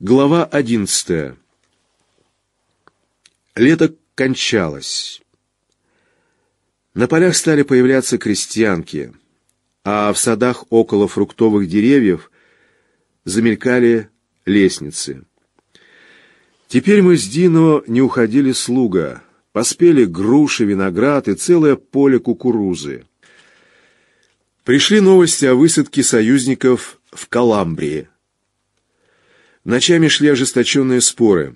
Глава одиннадцатая. Лето кончалось. На полях стали появляться крестьянки, а в садах около фруктовых деревьев замелькали лестницы. Теперь мы с Дино не уходили слуга, поспели груши, виноград и целое поле кукурузы. Пришли новости о высадке союзников в Каламбрии. Ночами шли ожесточенные споры.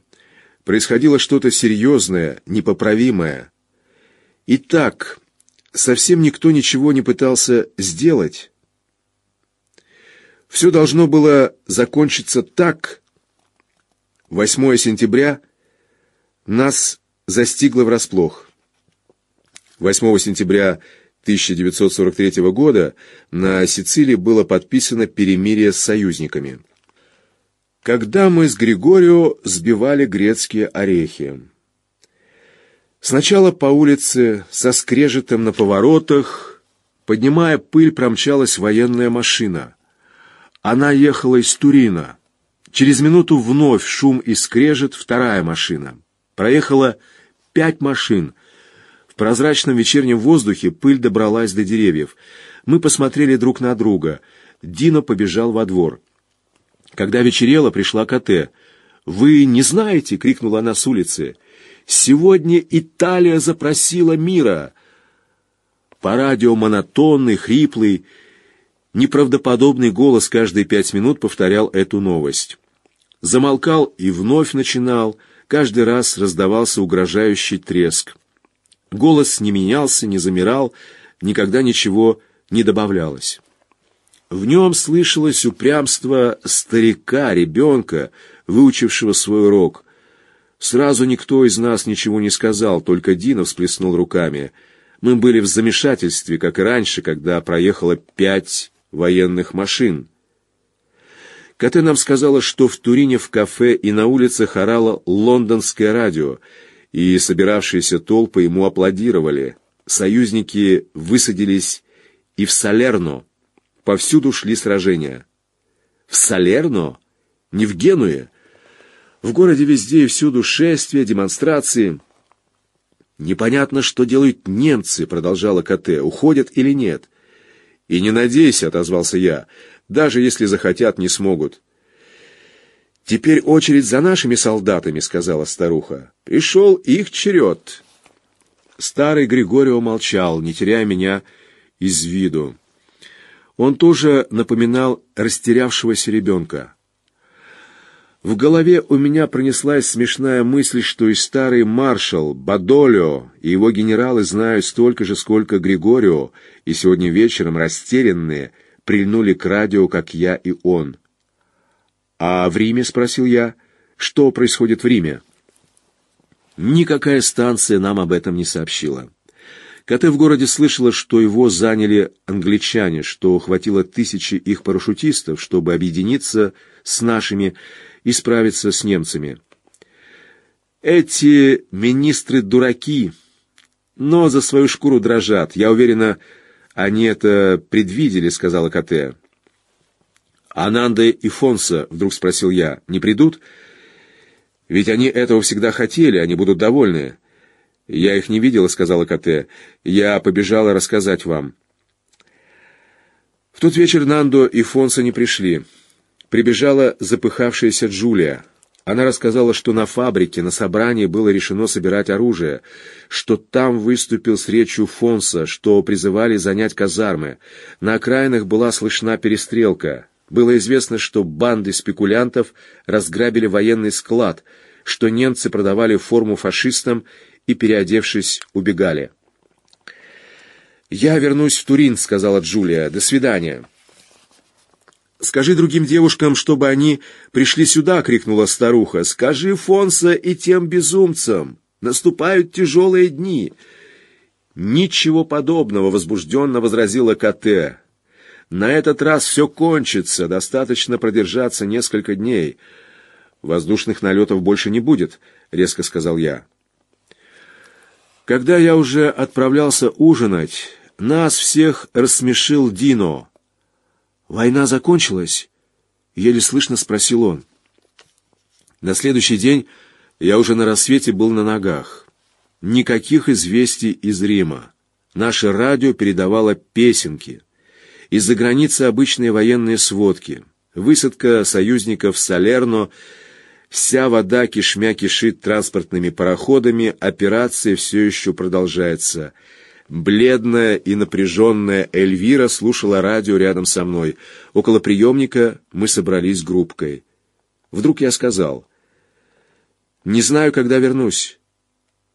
Происходило что-то серьезное, непоправимое. И так, совсем никто ничего не пытался сделать. Все должно было закончиться так. 8 сентября нас застигло врасплох. 8 сентября 1943 года на Сицилии было подписано перемирие с союзниками когда мы с Григорио сбивали грецкие орехи. Сначала по улице со скрежетом на поворотах, поднимая пыль, промчалась военная машина. Она ехала из Турина. Через минуту вновь шум и скрежет вторая машина. Проехала пять машин. В прозрачном вечернем воздухе пыль добралась до деревьев. Мы посмотрели друг на друга. Дино побежал во двор. Когда вечерело, пришла КТ. «Вы не знаете?» — крикнула она с улицы. «Сегодня Италия запросила мира!» По радио монотонный, хриплый, неправдоподобный голос каждые пять минут повторял эту новость. Замолкал и вновь начинал, каждый раз раздавался угрожающий треск. Голос не менялся, не замирал, никогда ничего не добавлялось. В нем слышалось упрямство старика, ребенка, выучившего свой урок. Сразу никто из нас ничего не сказал, только Дина всплеснул руками. Мы были в замешательстве, как и раньше, когда проехало пять военных машин. Кате нам сказала, что в Турине в кафе и на улицах орало лондонское радио, и собиравшиеся толпы ему аплодировали. Союзники высадились и в Салерно, Повсюду шли сражения. В Салерно? Не в Генуе? В городе везде и всюду шествия, демонстрации. «Непонятно, что делают немцы», — продолжала КТ, — «уходят или нет?» «И не надейся», — отозвался я, — «даже если захотят, не смогут». «Теперь очередь за нашими солдатами», — сказала старуха. «Пришел их черед». Старый Григорио молчал, не теряя меня из виду. Он тоже напоминал растерявшегося ребенка. В голове у меня пронеслась смешная мысль, что и старый маршал Бадолио и его генералы знают столько же, сколько Григорио, и сегодня вечером растерянные прильнули к радио, как я и он. «А в Риме?» — спросил я. «Что происходит в Риме?» Никакая станция нам об этом не сообщила. Кате в городе слышала, что его заняли англичане, что хватило тысячи их парашютистов, чтобы объединиться с нашими и справиться с немцами. Эти министры дураки, но за свою шкуру дрожат. Я уверена, они это предвидели, сказала Кате. Ананда и Фонса, вдруг спросил я, не придут? Ведь они этого всегда хотели, они будут довольны. «Я их не видела», — сказала Кате. «Я побежала рассказать вам». В тот вечер Нандо и Фонса не пришли. Прибежала запыхавшаяся Джулия. Она рассказала, что на фабрике, на собрании было решено собирать оружие, что там выступил с речью Фонса, что призывали занять казармы. На окраинах была слышна перестрелка. Было известно, что банды спекулянтов разграбили военный склад, что немцы продавали форму фашистам и, переодевшись, убегали. «Я вернусь в Турин», — сказала Джулия. «До свидания». «Скажи другим девушкам, чтобы они пришли сюда!» — крикнула старуха. «Скажи Фонса и тем безумцам! Наступают тяжелые дни!» «Ничего подобного!» — возбужденно возразила Кате. «На этот раз все кончится, достаточно продержаться несколько дней. Воздушных налетов больше не будет», — резко сказал я. Когда я уже отправлялся ужинать, нас всех рассмешил Дино. «Война закончилась?» — еле слышно спросил он. На следующий день я уже на рассвете был на ногах. Никаких известий из Рима. Наше радио передавало песенки. Из-за границы обычные военные сводки. Высадка союзников в Салерно, вся вода кишмя кишит транспортными пароходами, операция все еще продолжается. Бледная и напряженная Эльвира слушала радио рядом со мной. Около приемника мы собрались группкой. Вдруг я сказал, «Не знаю, когда вернусь»,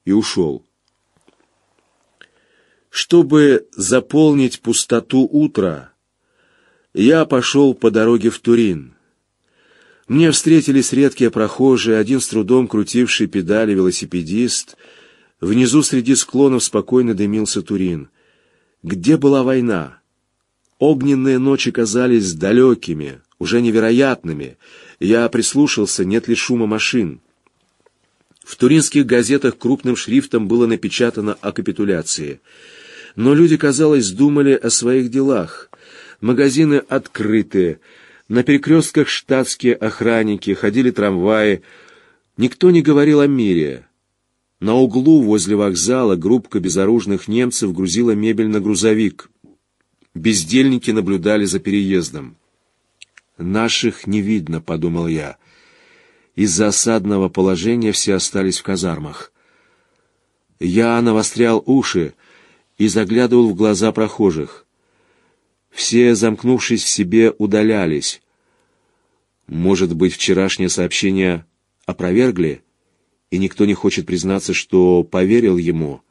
и ушел. Чтобы заполнить пустоту утра, я пошел по дороге в Турин. Мне встретились редкие прохожие, один с трудом крутивший педали велосипедист. Внизу среди склонов спокойно дымился Турин. Где была война? Огненные ночи казались далекими, уже невероятными. Я прислушался, нет ли шума машин. В туринских газетах крупным шрифтом было напечатано о капитуляции. Но люди, казалось, думали о своих делах. Магазины открыты, на перекрестках штатские охранники, ходили трамваи. Никто не говорил о мире. На углу возле вокзала группка безоружных немцев грузила мебель на грузовик. Бездельники наблюдали за переездом. «Наших не видно», — подумал я. Из-за осадного положения все остались в казармах. Я навострял уши, и заглядывал в глаза прохожих. Все, замкнувшись в себе, удалялись. Может быть, вчерашнее сообщение опровергли, и никто не хочет признаться, что поверил ему.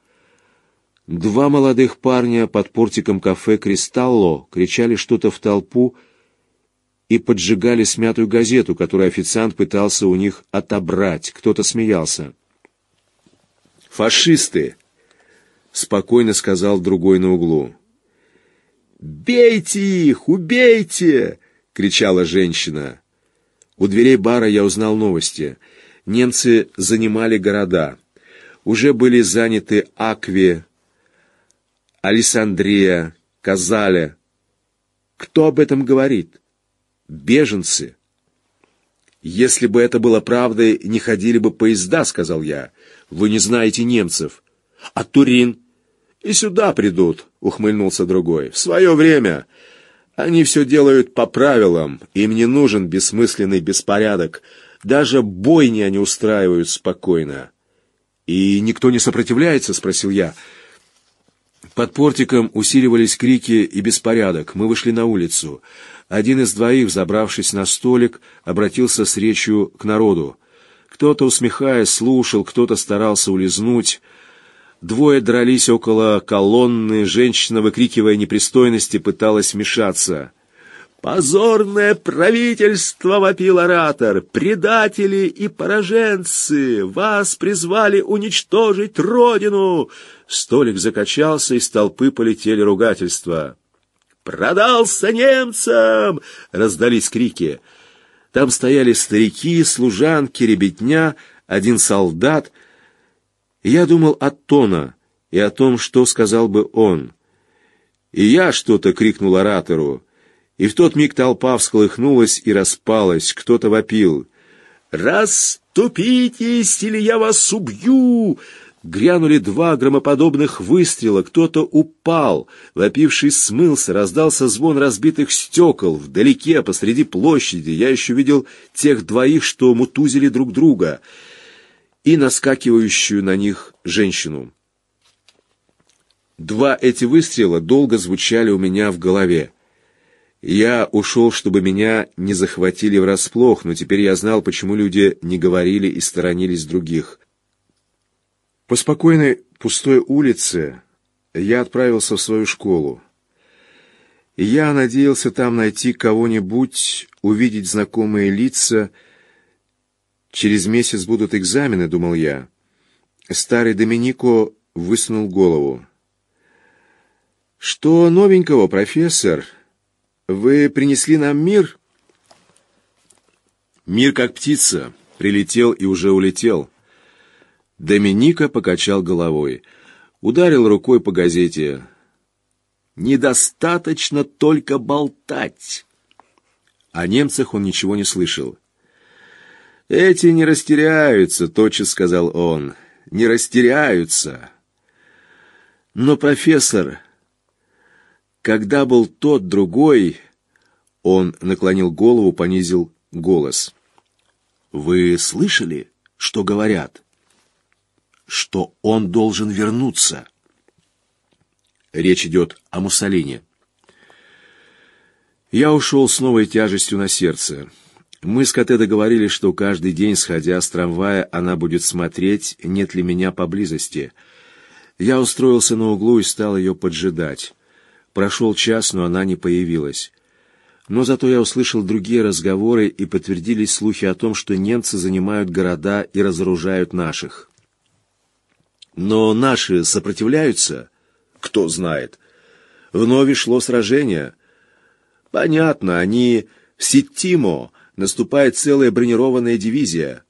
Два молодых парня под портиком кафе «Кристалло» кричали что-то в толпу и поджигали смятую газету, которую официант пытался у них отобрать. Кто-то смеялся. «Фашисты!» спокойно сказал другой на углу. «Бейте их! Убейте!» — кричала женщина. У дверей бара я узнал новости. Немцы занимали города. Уже были заняты Акви, Александрия, Казаля. Кто об этом говорит? Беженцы. «Если бы это было правдой, не ходили бы поезда», — сказал я. «Вы не знаете немцев». «А Турин?» «И сюда придут», — ухмыльнулся другой. «В свое время. Они все делают по правилам. Им не нужен бессмысленный беспорядок. Даже бойни они устраивают спокойно». «И никто не сопротивляется?» — спросил я. Под портиком усиливались крики и беспорядок. Мы вышли на улицу. Один из двоих, забравшись на столик, обратился с речью к народу. Кто-то, усмехаясь, слушал, кто-то старался улизнуть. Двое дрались около колонны, женщина, выкрикивая непристойности, пыталась вмешаться. «Позорное правительство!» — вопил оратор. «Предатели и пораженцы! Вас призвали уничтожить Родину!» Столик закачался, из толпы полетели ругательства. «Продался немцам!» — раздались крики. Там стояли старики, служанки, ребятня, один солдат — я думал о Тона и о том, что сказал бы он. И я что-то крикнул оратору, и в тот миг толпа всколыхнулась и распалась, кто-то вопил. «Расступитесь, или я вас убью!» Грянули два громоподобных выстрела, кто-то упал, вопивший смылся, раздался звон разбитых стекол. Вдалеке, посреди площади, я еще видел тех двоих, что мутузили друг друга — и наскакивающую на них женщину. Два эти выстрела долго звучали у меня в голове. Я ушел, чтобы меня не захватили врасплох, но теперь я знал, почему люди не говорили и сторонились других. По спокойной пустой улице я отправился в свою школу. Я надеялся там найти кого-нибудь, увидеть знакомые лица — Через месяц будут экзамены, думал я. Старый Доминико высунул голову. Что новенького, профессор? Вы принесли нам мир? Мир как птица, прилетел и уже улетел. Доминика покачал головой, ударил рукой по газете. Недостаточно только болтать. О немцах он ничего не слышал. «Эти не растеряются», — тотчас сказал он. «Не растеряются». Но, профессор, когда был тот другой, он наклонил голову, понизил голос. Вы слышали, что говорят? Что он должен вернуться. Речь идет о Муссолини. Я ушел с новой тяжестью на сердце. Мы с Коте договорились, что каждый день, сходя с трамвая, она будет смотреть, нет ли меня поблизости. Я устроился на углу и стал ее поджидать. Прошел час, но она не появилась. Но зато я услышал другие разговоры и подтвердились слухи о том, что немцы занимают города и разоружают наших. Но наши сопротивляются? Кто знает. Вновь шло сражение. Понятно, они в Ситтимо, наступает целая бронированная дивизия.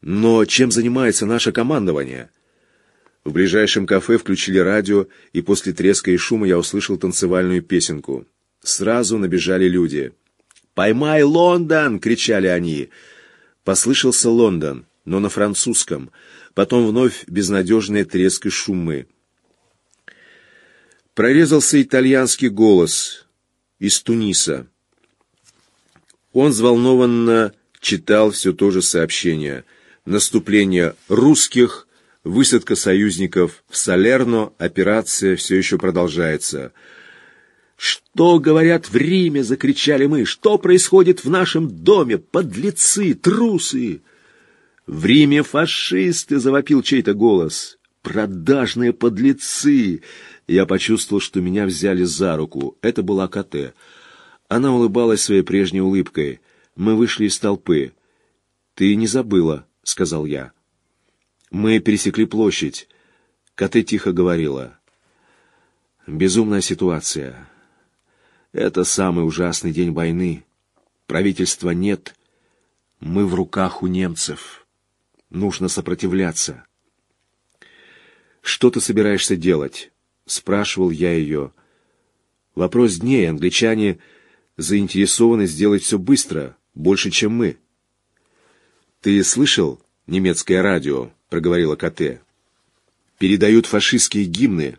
Но чем занимается наше командование? В ближайшем кафе включили радио, и после треска и шума я услышал танцевальную песенку. Сразу набежали люди. «Поймай Лондон!» — кричали они. Послышался Лондон, но на французском. Потом вновь безнадежные треск и шумы. Прорезался итальянский голос из Туниса. Он взволнованно читал все то же сообщение. Наступление русских, высадка союзников в Салерно, операция все еще продолжается — «Что говорят в Риме?» — закричали мы. «Что происходит в нашем доме? Подлецы, трусы!» «В Риме фашисты!» — завопил чей-то голос. «Продажные подлецы!» Я почувствовал, что меня взяли за руку. Это была КТ. Она улыбалась своей прежней улыбкой. Мы вышли из толпы. «Ты не забыла», — сказал я. Мы пересекли площадь. КТ тихо говорила. «Безумная ситуация. Это самый ужасный день войны. Правительства нет. Мы в руках у немцев. Нужно сопротивляться. «Что ты собираешься делать?» — спрашивал я ее. Вопрос дней. Англичане заинтересованы сделать все быстро, больше, чем мы. «Ты слышал немецкое радио?» — проговорила КТ. «Передают фашистские гимны».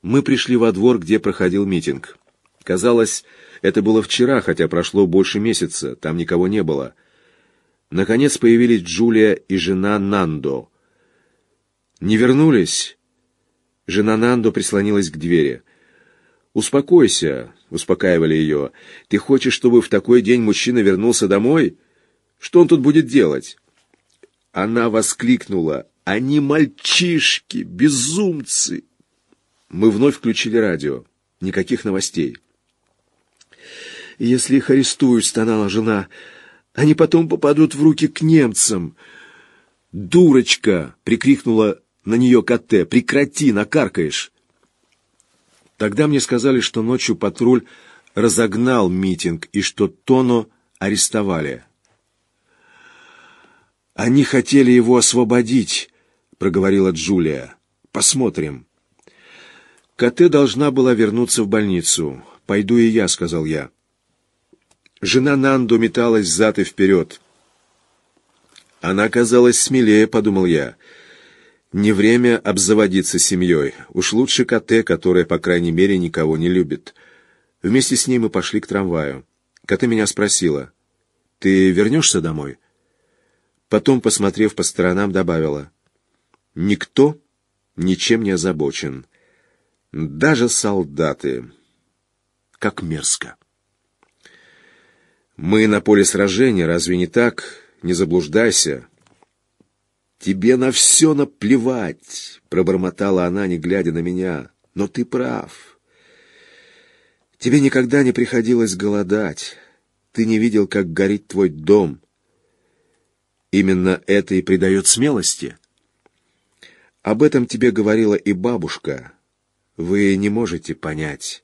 Мы пришли во двор, где проходил митинг. Казалось, это было вчера, хотя прошло больше месяца, там никого не было. Наконец появились Джулия и жена Нандо. «Не вернулись?» Жена Нандо прислонилась к двери. «Успокойся», — успокаивали ее. «Ты хочешь, чтобы в такой день мужчина вернулся домой? Что он тут будет делать?» Она воскликнула. «Они мальчишки, безумцы!» Мы вновь включили радио. Никаких новостей. «Если их арестуют», — стонала жена, — «они потом попадут в руки к немцам». «Дурочка!» — прикрикнула на нее КТ. «Прекрати, накаркаешь!» Тогда мне сказали, что ночью патруль разогнал митинг и что Тоно арестовали. «Они хотели его освободить», — проговорила Джулия. «Посмотрим». КТ должна была вернуться в больницу. «Пойду и я», — сказал я. Жена Нанду металась взад и вперед. Она казалась смелее, подумал я. Не время обзаводиться семьей. Уж лучше КТ, которая, по крайней мере, никого не любит. Вместе с ней мы пошли к трамваю. КТ меня спросила. «Ты вернешься домой?» Потом, посмотрев по сторонам, добавила. «Никто ничем не озабочен». Даже солдаты. Как мерзко. Мы на поле сражения, разве не так? Не заблуждайся. Тебе на все наплевать, пробормотала она, не глядя на меня. Но ты прав. Тебе никогда не приходилось голодать. Ты не видел, как горит твой дом. Именно это и придает смелости. Об этом тебе говорила и бабушка, вы не можете понять.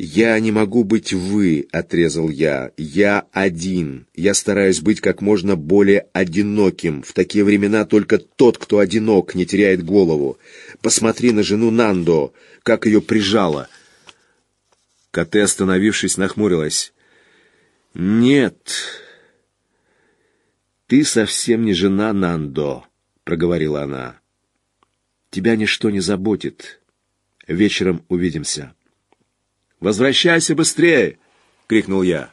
«Я не могу быть вы», — отрезал я. «Я один. Я стараюсь быть как можно более одиноким. В такие времена только тот, кто одинок, не теряет голову. Посмотри на жену Нандо, как ее прижало». Коте, остановившись, нахмурилась. «Нет, ты совсем не жена Нандо», — проговорила она. «Тебя ничто не заботит. Вечером увидимся». «Возвращайся быстрее!» — крикнул я.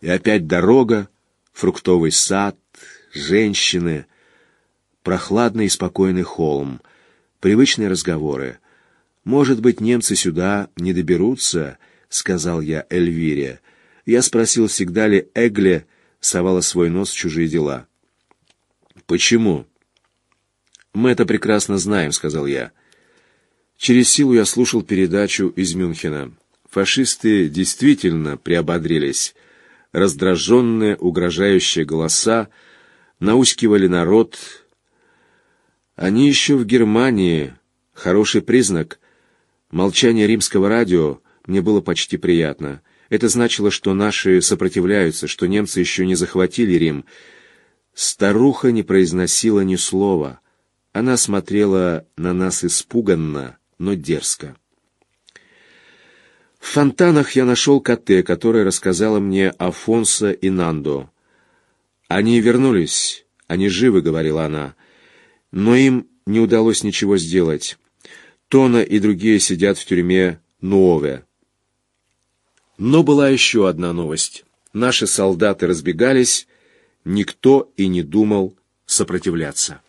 И опять дорога, фруктовый сад, женщины, прохладный и спокойный холм, привычные разговоры. «Может быть, немцы сюда не доберутся?» — сказал я Эльвире. Я спросил, всегда ли Эгле совала свой нос в чужие дела. «Почему?» «Мы это прекрасно знаем», — сказал я. Через силу я слушал передачу из Мюнхена. Фашисты действительно приободрились. Раздраженные, угрожающие голоса наускивали народ. Они еще в Германии. Хороший признак. Молчание римского радио мне было почти приятно. Это значило, что наши сопротивляются, что немцы еще не захватили Рим. Старуха не произносила ни слова. Она смотрела на нас испуганно, но дерзко. В фонтанах я нашел Кате, которая рассказала мне о и Нандо. «Они вернулись, они живы», — говорила она, — «но им не удалось ничего сделать. Тона и другие сидят в тюрьме Нуове». Но была еще одна новость. Наши солдаты разбегались, никто и не думал сопротивляться.